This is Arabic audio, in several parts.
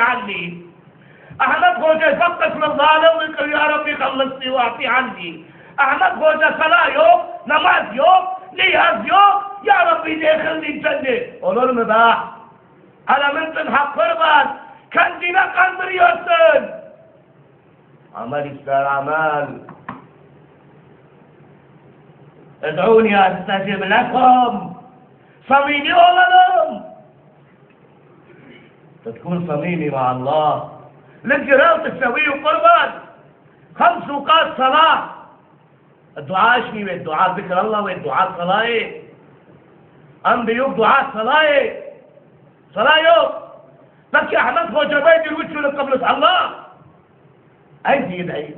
عني. احمد خوجه يفطس للظالم ويقول يا ربي خلصني وأعطي عني. احمد خوجه صلاه يوم نماز يوم نياز يوم يا ربي دخلني الجنة؟ قولوا له مباح على من تنحق قربان كان دينا كان بريوسن عمل يستاهل عمال ادعوني استجب لكم صميمي مع الله. الانجرام تسويه قربان. خمس اوقات صلاة. الدعاء شنو الدعاء ذكر الله والدعاء صلاة. أنبياء دعاء صلاة. صلاة يوم. لك يا أحمد خوجة بيت الوجه قبل الله. اي يدعي.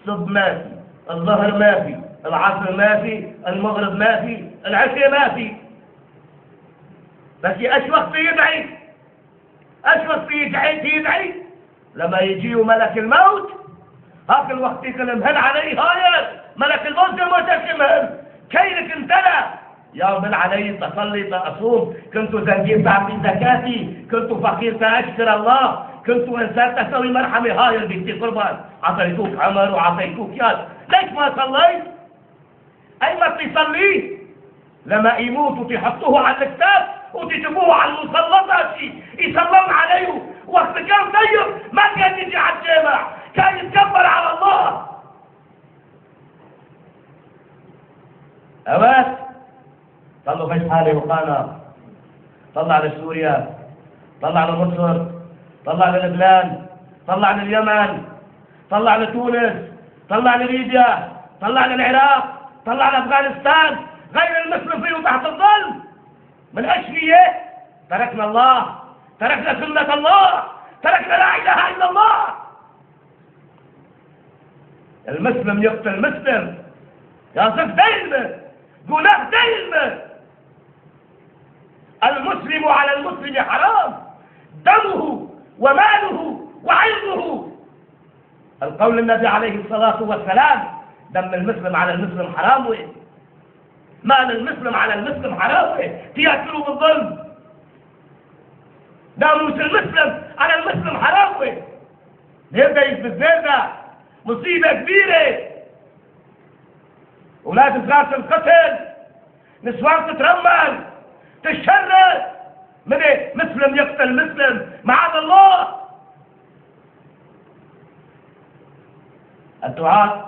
الصب ما في الظهر ما في العصر ما في المغرب ما في العشاء ما في. بس إيش وقت يدعي. يدعي يدعي لما يجيه ملك الموت هاك الوقت يكلم هل علي هاي ملك الموت المتكمل كينك انتلى يا من علي تصلي تصوم كنت زنجير تعطي زكاتي. كنت فقير تأشكر الله. كنت إنسان تسوي مرحمة هاي البنتي قربان. اعطيتوك عمر وعطيتوك ياد. ليش ما صليت؟ أي ما تصلي لما يموت وتحطوه على الكتاب وتجيبوه على المسلطات يسلم عليه. وقت كان طيب ما كان يجي على الجامع كان يتكبر على الله. أوات طلعوا فيش حالي وقانا. طلع لسوريا طلع لمصر طلع للبنان طلع لليمن طلع لتونس طلع لليبيا طلع للعراق طلع لافغانستان غير المسلم فيه تحت الظل من اشفيه تركنا الله. تركنا سنة الله. تركنا لا إله إلا الله. المسلم يقتل مسلم. يصف دين جناه دين المسلم على المسلم حرام. دمه وماله وعرضه القول النبي عليه الصلاة والسلام دم المسلم على المسلم حرام. مال المسلم على المسلم حرام. تياكلوا بالظلم. ناموس المسلم. على المسلم حرام وين يبدا يفزيزا مصيبة كبيرة. أولاد صغار تنقتل نسوان تترمل. تشرد من إيه؟ مسلم يقتل مسلم. معاذ الله. الدعاء